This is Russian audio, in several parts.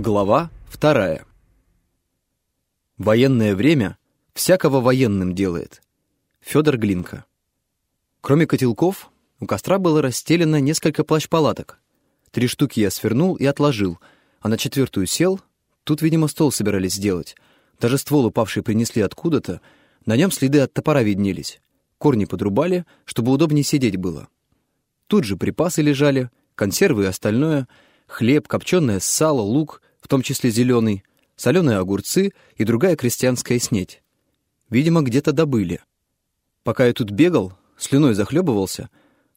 Глава вторая. Военное время всякого военным делает. Федор Глинка. Кроме котелков, у костра было расстелено несколько плащ-палаток. Три штуки я свернул и отложил, а на четвертую сел. Тут, видимо, стол собирались сделать. Даже ствол упавший принесли откуда-то. На нем следы от топора виднелись. Корни подрубали, чтобы удобнее сидеть было. Тут же припасы лежали, консервы и остальное, хлеб, копченое сало, лук, том числе зеленый, соленые огурцы и другая крестьянская снеть. Видимо, где-то добыли. Пока я тут бегал, слюной захлебывался,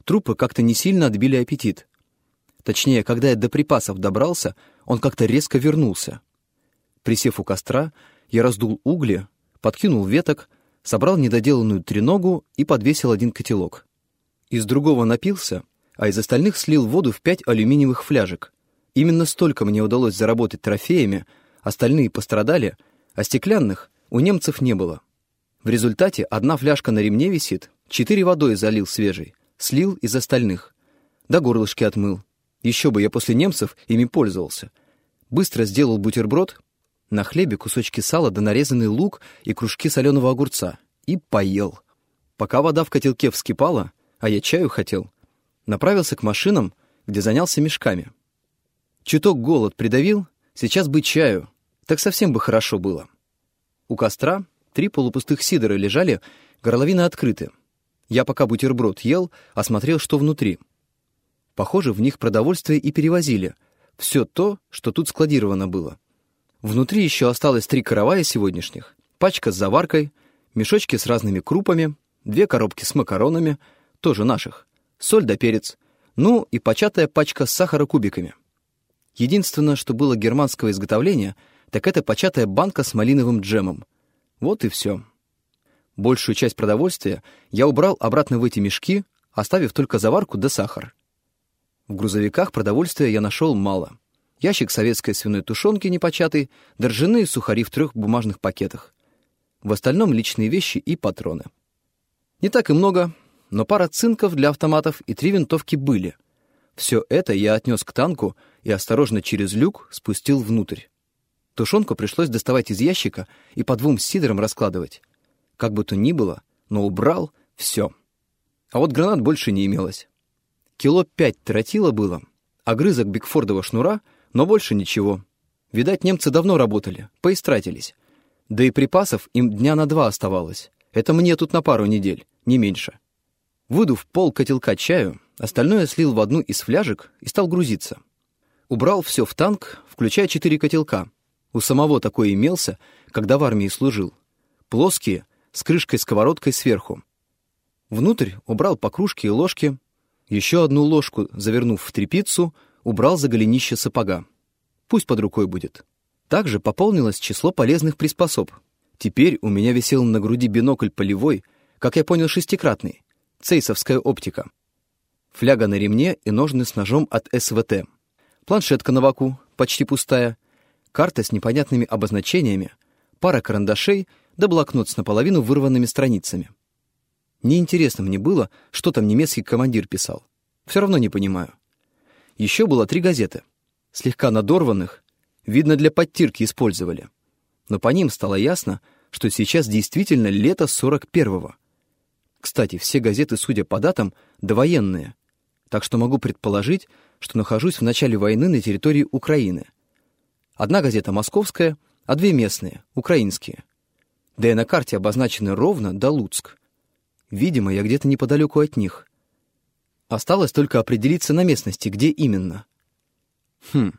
трупы как-то не сильно отбили аппетит. Точнее, когда я до припасов добрался, он как-то резко вернулся. Присев у костра, я раздул угли, подкинул веток, собрал недоделанную треногу и подвесил один котелок. Из другого напился, а из остальных слил воду в пять алюминиевых фляжек. Именно столько мне удалось заработать трофеями, остальные пострадали, а стеклянных у немцев не было. В результате одна фляжка на ремне висит, четыре водой залил свежей, слил из остальных. До горлышки отмыл. Еще бы я после немцев ими пользовался. Быстро сделал бутерброд, на хлебе кусочки сала да нарезанный лук и кружки соленого огурца. И поел. Пока вода в котелке вскипала, а я чаю хотел, направился к машинам, где занялся мешками. Чуток голод придавил, сейчас бы чаю, так совсем бы хорошо было. У костра три полупустых сидора лежали, горловины открыты. Я пока бутерброд ел, осмотрел, что внутри. Похоже, в них продовольствие и перевозили. Все то, что тут складировано было. Внутри еще осталось три каравая сегодняшних, пачка с заваркой, мешочки с разными крупами, две коробки с макаронами, тоже наших, соль да перец, ну и початая пачка с сахарокубиками. Единственное, что было германского изготовления, так это початая банка с малиновым джемом. Вот и все. Большую часть продовольствия я убрал обратно в эти мешки, оставив только заварку да сахар. В грузовиках продовольствия я нашел мало. Ящик советской свиной тушенки непочатый, да ржаные сухари в трех бумажных пакетах. В остальном личные вещи и патроны. Не так и много, но пара цинков для автоматов и три винтовки были. Все это я отнес к танку и осторожно через люк спустил внутрь. Тушенку пришлось доставать из ящика и по двум сидорам раскладывать. Как бы то ни было, но убрал все. А вот гранат больше не имелось. Кило пять тротила было, огрызок Бигфордова шнура, но больше ничего. Видать, немцы давно работали, поистратились. Да и припасов им дня на два оставалось. Это мне тут на пару недель, не меньше. Выдув пол котелка чаю, остальное слил в одну из фляжек и стал грузиться. Убрал все в танк, включая четыре котелка. У самого такой имелся, когда в армии служил. Плоские, с крышкой-сковородкой сверху. Внутрь убрал по кружке и ложке. Еще одну ложку, завернув в тряпицу, убрал за голенище сапога. Пусть под рукой будет. Также пополнилось число полезных приспособ. Теперь у меня висел на груди бинокль полевой, как я понял, шестикратный, цейсовская оптика. Фляга на ремне и ножны с ножом от СВТ планшетка на ваку, почти пустая, карта с непонятными обозначениями, пара карандашей да блокнот с наполовину вырванными страницами. Неинтересно мне было, что там немецкий командир писал. Все равно не понимаю. Еще было три газеты. Слегка надорванных, видно, для подтирки использовали. Но по ним стало ясно, что сейчас действительно лето 41-го. Кстати, все газеты, судя по датам, довоенные. Так что могу предположить, что нахожусь в начале войны на территории Украины. Одна газета московская, а две местные, украинские. Да и на карте обозначены ровно до Луцк. Видимо, я где-то неподалеку от них. Осталось только определиться на местности, где именно. Хм,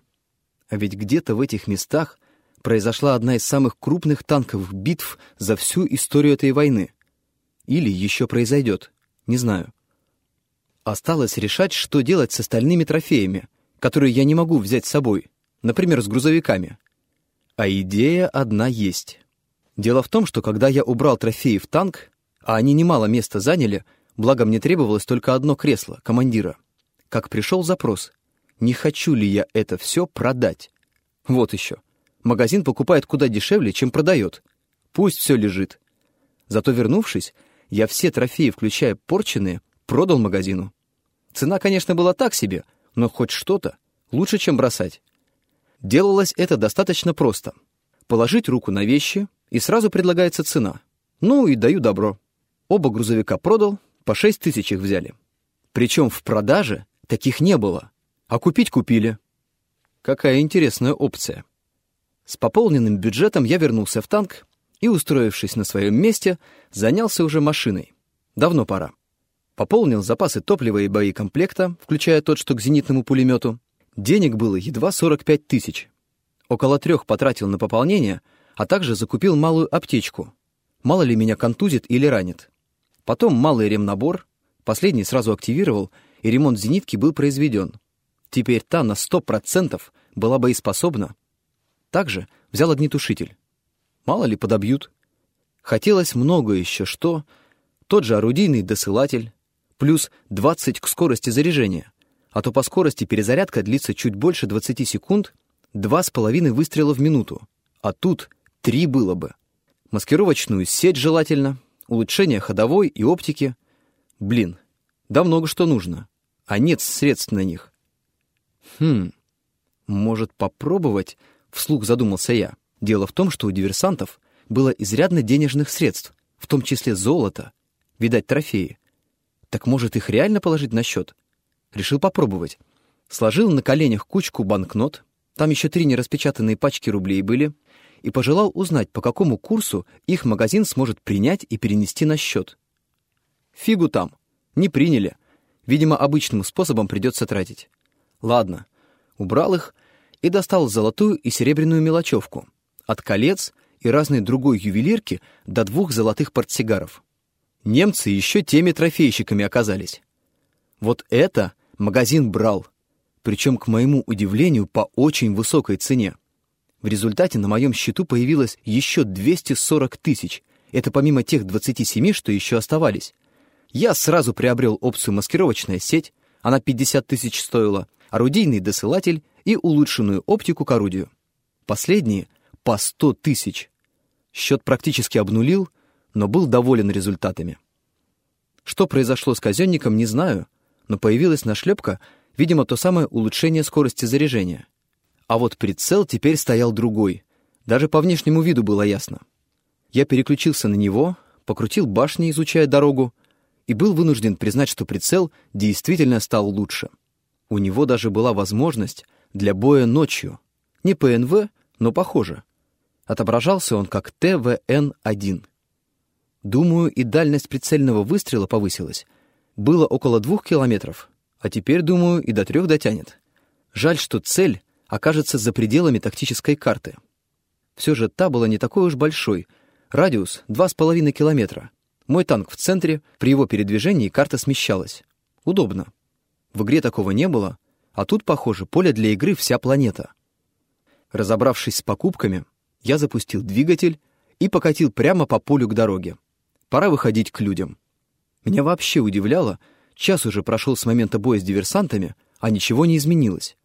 а ведь где-то в этих местах произошла одна из самых крупных танковых битв за всю историю этой войны. Или еще произойдет, не знаю. Осталось решать, что делать с остальными трофеями, которые я не могу взять с собой, например, с грузовиками. А идея одна есть. Дело в том, что когда я убрал трофеи в танк, а они немало места заняли, благо мне требовалось только одно кресло, командира, как пришел запрос, не хочу ли я это все продать. Вот еще. Магазин покупает куда дешевле, чем продает. Пусть все лежит. Зато вернувшись, я все трофеи, включая порченные, продал магазину. Цена, конечно, была так себе, но хоть что-то лучше, чем бросать. Делалось это достаточно просто. Положить руку на вещи, и сразу предлагается цена. Ну и даю добро. Оба грузовика продал, по шесть тысяч их взяли. Причем в продаже таких не было, а купить купили. Какая интересная опция. С пополненным бюджетом я вернулся в танк и, устроившись на своем месте, занялся уже машиной. Давно пора. Пополнил запасы топлива и боекомплекта, включая тот, что к зенитному пулемету. Денег было едва 45 тысяч. Около трех потратил на пополнение, а также закупил малую аптечку. Мало ли меня контузит или ранит. Потом малый ремнабор, последний сразу активировал, и ремонт зенитки был произведен. Теперь та на 100% была боеспособна. Также взял огнетушитель. Мало ли подобьют. Хотелось много еще что. Тот же орудийный досылатель, плюс 20 к скорости заряжения а то по скорости перезарядка длится чуть больше 20 секунд, два с половиной выстрела в минуту, а тут три было бы. Маскировочную сеть желательно, улучшение ходовой и оптики. Блин, да много что нужно, а нет средств на них. Хм, может попробовать, вслух задумался я. Дело в том, что у диверсантов было изрядно денежных средств, в том числе золото, видать, трофеи. Так может их реально положить на счет? Решил попробовать. Сложил на коленях кучку банкнот, там еще три нераспечатанные пачки рублей были, и пожелал узнать, по какому курсу их магазин сможет принять и перенести на счет. Фигу там. Не приняли. Видимо, обычным способом придется тратить. Ладно. Убрал их и достал золотую и серебряную мелочевку. От колец и разной другой ювелирки до двух золотых портсигаров. Немцы еще теми трофейщиками оказались. Вот это Магазин брал, причем, к моему удивлению, по очень высокой цене. В результате на моем счету появилось еще 240 тысяч. Это помимо тех 27, что еще оставались. Я сразу приобрел опцию «Маскировочная сеть», она 50 тысяч стоила, орудийный досылатель и улучшенную оптику к орудию. Последние — по 100 тысяч. Счет практически обнулил, но был доволен результатами. Что произошло с казенником, не знаю, но появилась нашлепка, видимо, то самое улучшение скорости заряжения. А вот прицел теперь стоял другой. Даже по внешнему виду было ясно. Я переключился на него, покрутил башни, изучая дорогу, и был вынужден признать, что прицел действительно стал лучше. У него даже была возможность для боя ночью. Не ПНВ, но похоже. Отображался он как ТВН-1. Думаю, и дальность прицельного выстрела повысилась, было около двух километров, а теперь, думаю, и до трех дотянет. Жаль, что цель окажется за пределами тактической карты. Все же та была не такой уж большой. Радиус — два с половиной километра. Мой танк в центре, при его передвижении карта смещалась. Удобно. В игре такого не было, а тут, похоже, поле для игры вся планета. Разобравшись с покупками, я запустил двигатель и покатил прямо по полю к дороге. Пора выходить к людям. Меня вообще удивляло, час уже прошел с момента боя с диверсантами, а ничего не изменилось.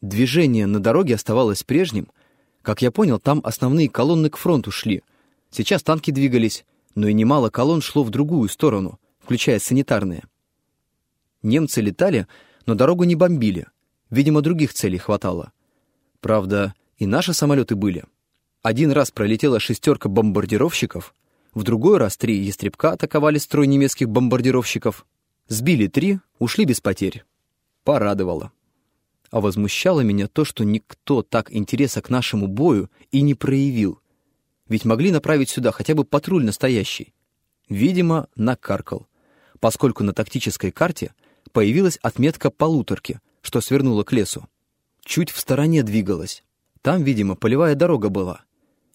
Движение на дороге оставалось прежним. Как я понял, там основные колонны к фронту шли. Сейчас танки двигались, но и немало колонн шло в другую сторону, включая санитарные. Немцы летали, но дорогу не бомбили. Видимо, других целей хватало. Правда, и наши самолеты были. Один раз пролетела шестерка бомбардировщиков — в другой раз три ястребка атаковали строй немецких бомбардировщиков. Сбили три, ушли без потерь. Порадовало. А возмущало меня то, что никто так интереса к нашему бою и не проявил. Ведь могли направить сюда хотя бы патруль настоящий. Видимо, накаркал. Поскольку на тактической карте появилась отметка полуторки, что свернула к лесу. Чуть в стороне двигалась. Там, видимо, полевая дорога была.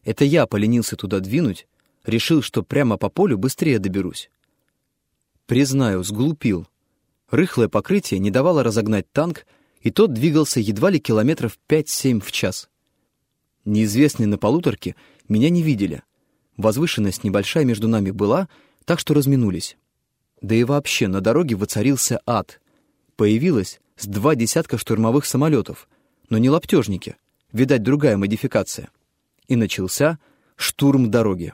Это я поленился туда двинуть, Решил, что прямо по полю быстрее доберусь. Признаю, сглупил. Рыхлое покрытие не давало разогнать танк, и тот двигался едва ли километров 5-7 в час. Неизвестные на полуторке меня не видели. Возвышенность небольшая между нами была, так что разминулись. Да и вообще на дороге воцарился ад. Появилось с два десятка штурмовых самолетов, но не лаптежники, видать, другая модификация. И начался штурм дороги.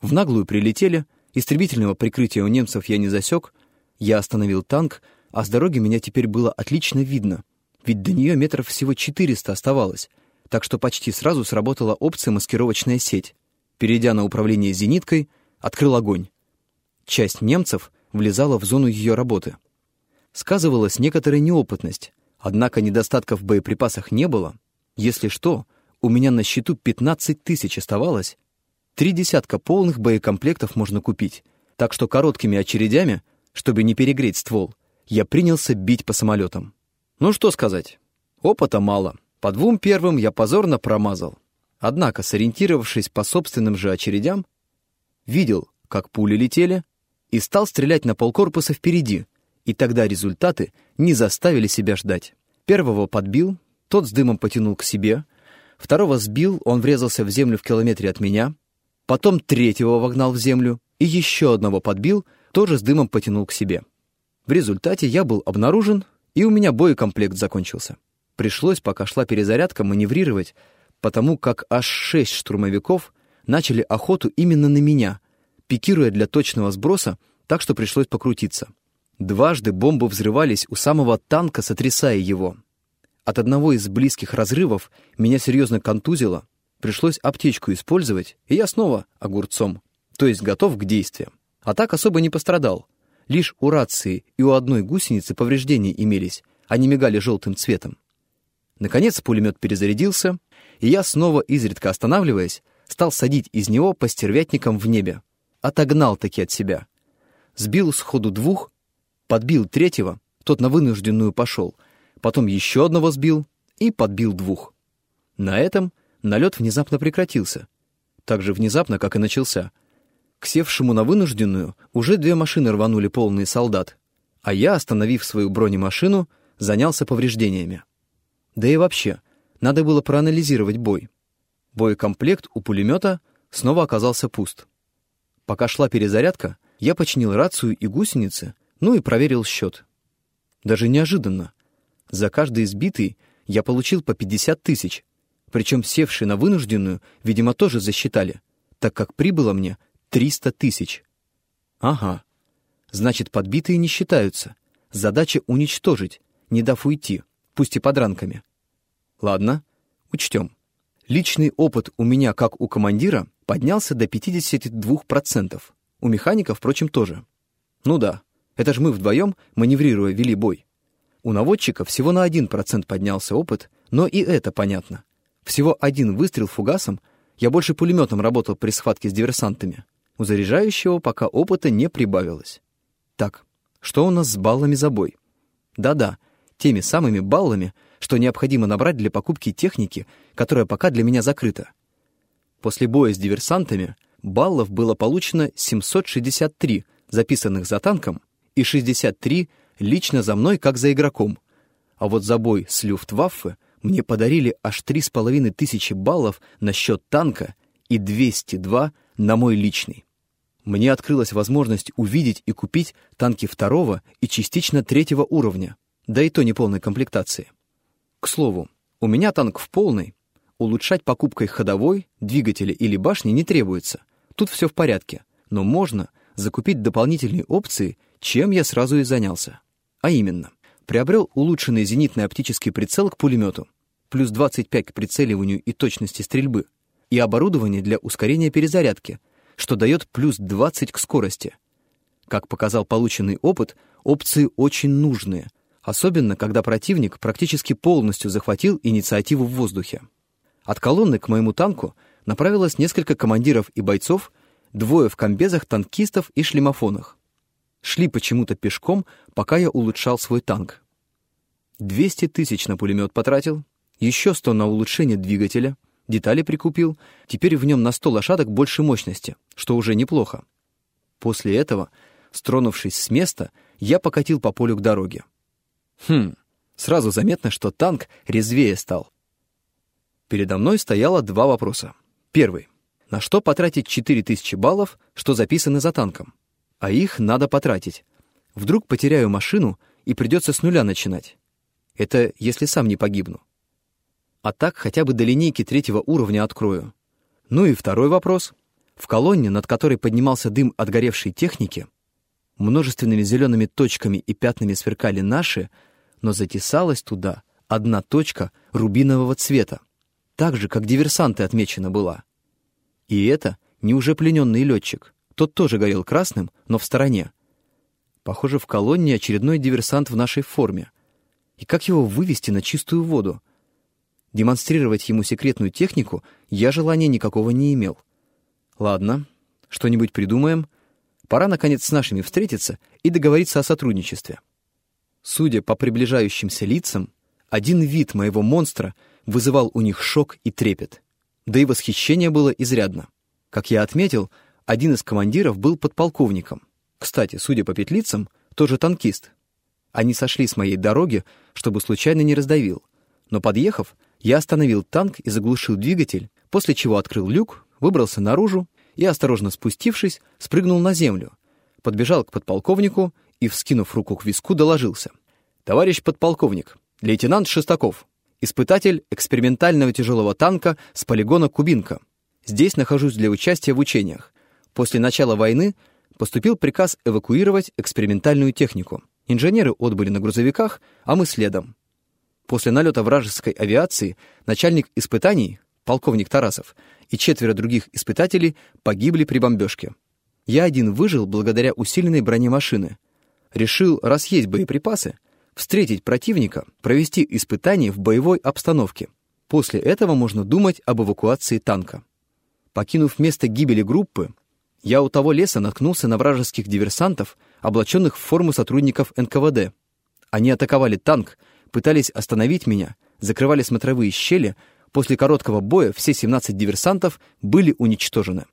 В наглую прилетели, истребительного прикрытия у немцев я не засек, я остановил танк, а с дороги меня теперь было отлично видно, ведь до нее метров всего 400 оставалось, так что почти сразу сработала опция «маскировочная сеть». Перейдя на управление зениткой, открыл огонь. Часть немцев влезала в зону ее работы. Сказывалась некоторая неопытность, однако недостатков в боеприпасах не было. Если что, у меня на счету 15 тысяч оставалось. Три десятка полных боекомплектов можно купить, так что короткими очередями, чтобы не перегреть ствол, я принялся бить по самолетам. Ну что сказать, опыта мало. По двум первым я позорно промазал. Однако, сориентировавшись по собственным же очередям, видел, как пули летели, и стал стрелять на полкорпуса впереди, и тогда результаты не заставили себя ждать. Первого подбил, тот с дымом потянул к себе, второго сбил, он врезался в землю в километре от меня, потом третьего вогнал в землю и еще одного подбил, тоже с дымом потянул к себе. В результате я был обнаружен, и у меня боекомплект закончился. Пришлось, пока шла перезарядка, маневрировать, потому как аж шесть штурмовиков начали охоту именно на меня, пикируя для точного сброса, так что пришлось покрутиться. Дважды бомбы взрывались у самого танка, сотрясая его. От одного из близких разрывов меня серьезно контузило, пришлось аптечку использовать, и я снова огурцом, то есть готов к действиям. А так особо не пострадал. Лишь у рации и у одной гусеницы повреждения имелись, они мигали желтым цветом. Наконец пулемет перезарядился, и я, снова изредка останавливаясь, стал садить из него по стервятникам в небе. Отогнал таки от себя. Сбил сходу двух, подбил третьего, тот на вынужденную пошел, потом еще одного сбил и подбил двух. На этом налет внезапно прекратился. Так же внезапно, как и начался. К севшему на вынужденную уже две машины рванули полные солдат, а я, остановив свою бронемашину, занялся повреждениями. Да и вообще, надо было проанализировать бой. Боекомплект у пулемета снова оказался пуст. Пока шла перезарядка, я починил рацию и гусеницы, ну и проверил счет. Даже неожиданно. За каждый избитый я получил по 50 тысяч, причем севшие на вынужденную, видимо, тоже засчитали, так как прибыло мне 300 тысяч. Ага. Значит, подбитые не считаются. Задача уничтожить, не дав уйти пусть и подранками. Ладно, учтем. Личный опыт у меня, как у командира, поднялся до 52%. У механика, впрочем, тоже. Ну да, это же мы вдвоем, маневрируя, вели бой. У наводчика всего на 1% поднялся опыт, но и это понятно. Всего один выстрел фугасом, я больше пулеметом работал при схватке с диверсантами. У заряжающего пока опыта не прибавилось. Так, что у нас с баллами за бой? Да-да, теми самыми баллами, что необходимо набрать для покупки техники, которая пока для меня закрыта. После боя с диверсантами баллов было получено 763, записанных за танком, и 63 лично за мной, как за игроком. А вот за бой с Люфтваффе мне подарили аж 3,5 тысячи баллов на счет танка и 202 на мой личный. Мне открылась возможность увидеть и купить танки второго и частично третьего уровня, да и то не полной комплектации. К слову, у меня танк в полной, улучшать покупкой ходовой, двигателя или башни не требуется. Тут все в порядке, но можно закупить дополнительные опции, чем я сразу и занялся. А именно, приобрел улучшенный зенитный оптический прицел к пулемету, плюс 25 к прицеливанию и точности стрельбы, и оборудование для ускорения перезарядки, что дает плюс 20 к скорости. Как показал полученный опыт, опции очень нужные — особенно когда противник практически полностью захватил инициативу в воздухе. От колонны к моему танку направилось несколько командиров и бойцов, двое в комбезах танкистов и шлемофонах. Шли почему-то пешком, пока я улучшал свой танк. 200 тысяч на пулемет потратил, еще 100 на улучшение двигателя, детали прикупил, теперь в нем на 100 лошадок больше мощности, что уже неплохо. После этого, стронувшись с места, я покатил по полю к дороге. Хм, сразу заметно, что танк резвее стал. Передо мной стояло два вопроса. Первый. На что потратить 4000 баллов, что записаны за танком? А их надо потратить. Вдруг потеряю машину и придется с нуля начинать. Это если сам не погибну. А так хотя бы до линейки третьего уровня открою. Ну и второй вопрос. В колонне, над которой поднимался дым от горевшей техники, множественными зелеными точками и пятнами сверкали наши, но затесалась туда одна точка рубинового цвета. так же, как диверсанты отмечена была. И это не уже плененный летчик. Тот тоже горел красным, но в стороне. Похоже, в колонне очередной диверсант в нашей форме. И как его вывести на чистую воду? Демонстрировать ему секретную технику я желания никакого не имел. Ладно, что-нибудь придумаем. Пора, наконец, с нашими встретиться и договориться о сотрудничестве. Судя по приближающимся лицам, один вид моего монстра вызывал у них шок и трепет. Да и восхищение было изрядно. Как я отметил, один из командиров был подполковником. Кстати, судя по петлицам, тоже танкист. Они сошли с моей дороги, чтобы случайно не раздавил. Но подъехав, я остановил танк и заглушил двигатель, после чего открыл люк, выбрался наружу и, осторожно спустившись, спрыгнул на землю, подбежал к подполковнику и, вскинув руку к виску, доложился. «Товарищ подполковник, лейтенант Шестаков, испытатель экспериментального тяжелого танка с полигона Кубинка. Здесь нахожусь для участия в учениях. После начала войны поступил приказ эвакуировать экспериментальную технику. Инженеры отбыли на грузовиках, а мы следом. После налета вражеской авиации начальник испытаний, полковник Тарасов, и четверо других испытателей погибли при бомбежке. Я один выжил благодаря усиленной броне машины. Решил, раз есть боеприпасы, встретить противника, провести испытания в боевой обстановке. После этого можно думать об эвакуации танка. Покинув место гибели группы, я у того леса наткнулся на вражеских диверсантов, облаченных в форму сотрудников НКВД. Они атаковали танк, пытались остановить меня, закрывали смотровые щели. После короткого боя все 17 диверсантов были уничтожены.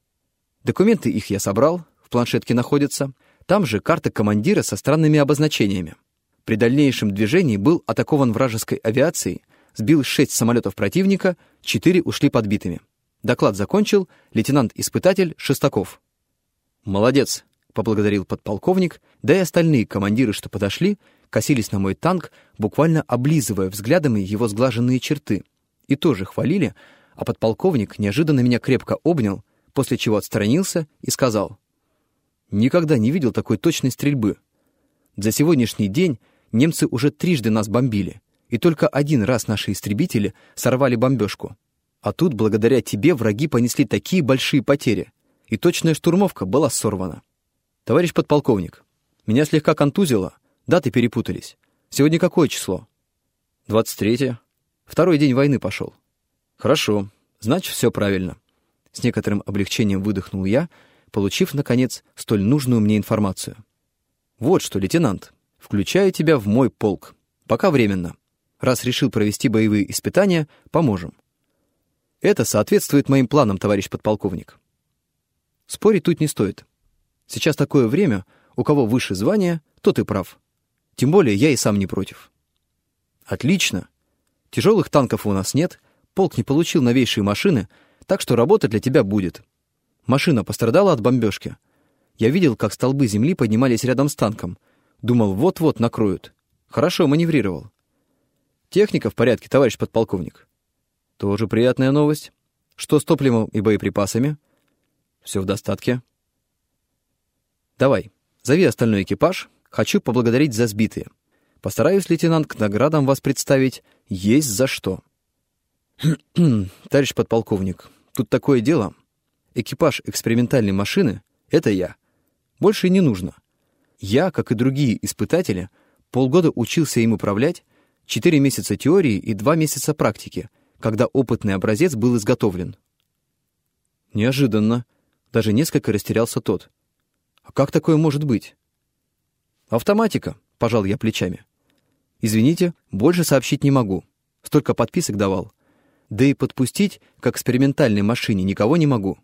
Документы их я собрал, в планшетке находятся. Там же карта командира со странными обозначениями. При дальнейшем движении был атакован вражеской авиацией, сбил шесть самолетов противника, четыре ушли подбитыми. Доклад закончил лейтенант-испытатель Шестаков. «Молодец», — поблагодарил подполковник, да и остальные командиры, что подошли, косились на мой танк, буквально облизывая взглядами его сглаженные черты. И тоже хвалили, а подполковник неожиданно меня крепко обнял, после чего отстранился и сказал. «Никогда не видел такой точной стрельбы. За сегодняшний день немцы уже трижды нас бомбили, и только один раз наши истребители сорвали бомбежку. А тут, благодаря тебе, враги понесли такие большие потери, и точная штурмовка была сорвана. Товарищ подполковник, меня слегка контузило, Даты перепутались. Сегодня какое число? 23 Второй день войны пошел. Хорошо, значит, все правильно. С некоторым облегчением выдохнул я, получив, наконец, столь нужную мне информацию. Вот что, лейтенант, включаю тебя в мой полк. Пока временно. Раз решил провести боевые испытания, поможем. Это соответствует моим планам, товарищ подполковник. Спорить тут не стоит. Сейчас такое время, у кого выше звание, тот и прав. Тем более я и сам не против. Отлично. Тяжелых танков у нас нет, полк не получил новейшие машины, так что работа для тебя будет. Машина пострадала от бомбежки. Я видел, как столбы земли поднимались рядом с танком. Думал, вот-вот накроют. Хорошо маневрировал. Техника в порядке, товарищ подполковник. Тоже приятная новость. Что с топливом и боеприпасами? Все в достатке. Давай, зови остальной экипаж, Хочу поблагодарить за сбитые. Постараюсь, лейтенант, к наградам вас представить. Есть за что. Товарищ подполковник, тут такое дело. Экипаж экспериментальной машины — это я. Больше не нужно. Я, как и другие испытатели, полгода учился им управлять, четыре месяца теории и два месяца практики, когда опытный образец был изготовлен. Неожиданно. Даже несколько растерялся тот. А как такое может быть? «Автоматика», — пожал я плечами. «Извините, больше сообщить не могу. Столько подписок давал. Да и подпустить к экспериментальной машине никого не могу.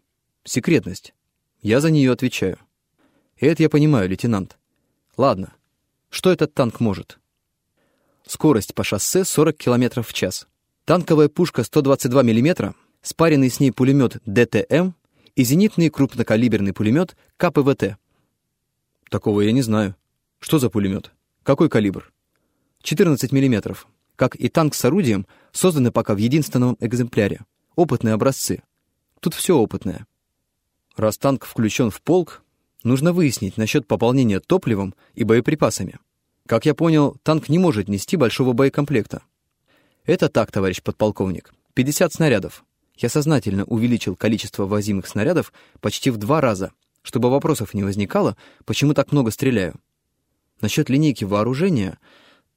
Секретность. Я за нее отвечаю». «Это я понимаю, лейтенант. Ладно. Что этот танк может?» Скорость по шоссе 40 км в час. Танковая пушка 122 мм, спаренный с ней пулемет ДТМ и зенитный крупнокалиберный пулемет КПВТ. Такого я не знаю. Что за пулемет? Какой калибр? 14 миллиметров. Как и танк с орудием, созданы пока в единственном экземпляре. Опытные образцы. Тут все опытное. Раз танк включен в полк, нужно выяснить насчет пополнения топливом и боеприпасами. Как я понял, танк не может нести большого боекомплекта. Это так, товарищ подполковник. 50 снарядов. Я сознательно увеличил количество возимых снарядов почти в два раза, чтобы вопросов не возникало, почему так много стреляю. Насчет линейки вооружения,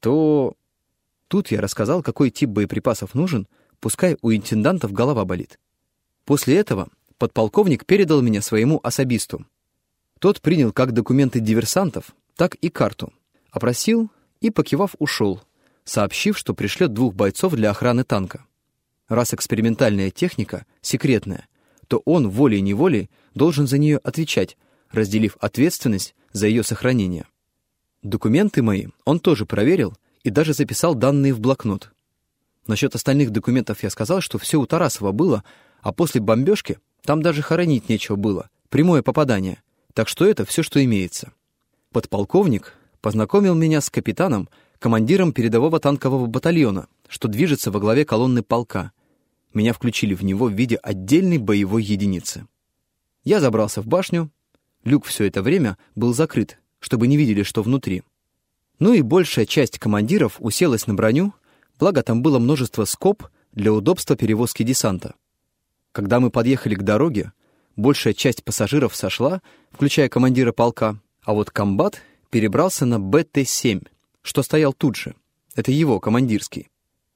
то... Тут я рассказал, какой тип боеприпасов нужен, пускай у интендантов голова болит. После этого подполковник передал меня своему особисту. Тот принял как документы диверсантов, так и карту, опросил и, покивав, ушел, сообщив, что пришлет двух бойцов для охраны танка. Раз экспериментальная техника секретная, то он волей-неволей должен за нее отвечать, разделив ответственность за ее сохранение. Документы мои он тоже проверил и даже записал данные в блокнот. Насчет остальных документов я сказал, что все у Тарасова было, а после бомбежки там даже хоронить нечего было, прямое попадание, так что это все, что имеется. Подполковник познакомил меня с капитаном, командиром передового танкового батальона, что движется во главе колонны полка. Меня включили в него в виде отдельной боевой единицы. Я забрался в башню. Люк все это время был закрыт, чтобы не видели, что внутри. Ну и большая часть командиров уселась на броню, благо там было множество скоб для удобства перевозки десанта. Когда мы подъехали к дороге, большая часть пассажиров сошла, включая командира полка, а вот комбат перебрался на БТ-7, что стоял тут же. Это его, командирский.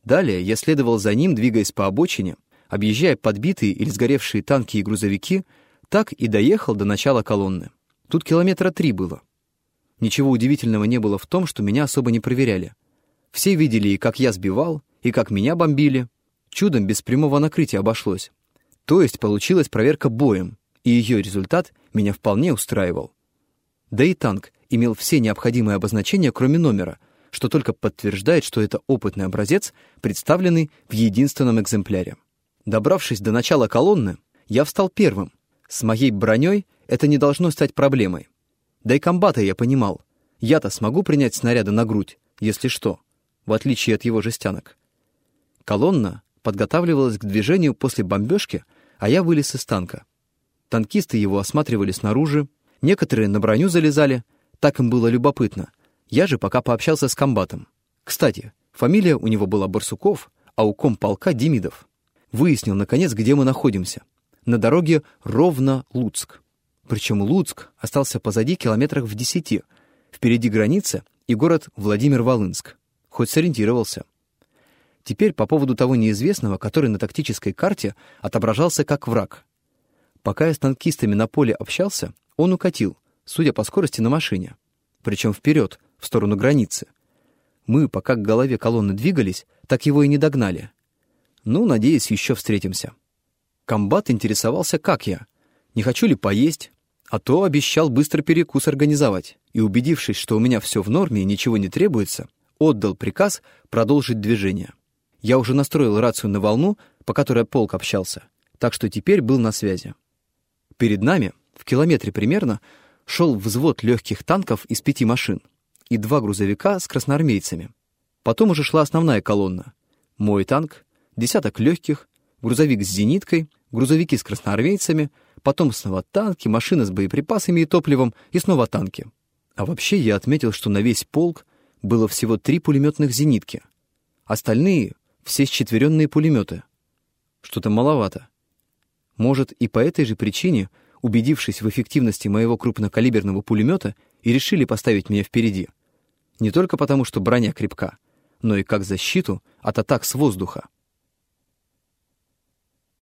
Далее я следовал за ним, двигаясь по обочине, объезжая подбитые или сгоревшие танки и грузовики, так и доехал до начала колонны. Тут километра три было. Ничего удивительного не было в том, что меня особо не проверяли. Все видели и как я сбивал, и как меня бомбили. Чудом без прямого накрытия обошлось. То есть получилась проверка боем, и ее результат меня вполне устраивал. Да и танк имел все необходимые обозначения, кроме номера, что только подтверждает, что это опытный образец, представленный в единственном экземпляре. Добравшись до начала колонны, я встал первым. С моей броней это не должно стать проблемой. Да и комбата я понимал. Я-то смогу принять снаряды на грудь, если что, в отличие от его жестянок. Колонна подготавливалась к движению после бомбежки, а я вылез из танка. Танкисты его осматривали снаружи, некоторые на броню залезали, так им было любопытно. Я же пока пообщался с комбатом. Кстати, фамилия у него была Барсуков, а у комполка Демидов. Выяснил, наконец, где мы находимся. На дороге ровно Луцк. Причем Луцк остался позади километрах в десяти. Впереди граница и город Владимир-Волынск. Хоть сориентировался. Теперь по поводу того неизвестного, который на тактической карте отображался как враг. Пока я с танкистами на поле общался, он укатил, судя по скорости на машине. Причем вперед, в сторону границы. Мы, пока к голове колонны двигались, так его и не догнали. Ну, надеюсь, еще встретимся. Комбат интересовался, как я. Не хочу ли поесть, а то обещал быстро перекус организовать, и, убедившись, что у меня все в норме и ничего не требуется, отдал приказ продолжить движение. Я уже настроил рацию на волну, по которой полк общался, так что теперь был на связи. Перед нами, в километре примерно, шел взвод легких танков из пяти машин и два грузовика с красноармейцами. Потом уже шла основная колонна. Мой танк, десяток легких, грузовик с зениткой, грузовики с красноармейцами — потом снова танки, машины с боеприпасами и топливом, и снова танки. А вообще я отметил, что на весь полк было всего три пулеметных зенитки. Остальные — все счетверенные пулеметы. Что-то маловато. Может, и по этой же причине, убедившись в эффективности моего крупнокалиберного пулемета, и решили поставить меня впереди. Не только потому, что броня крепка, но и как защиту от атак с воздуха.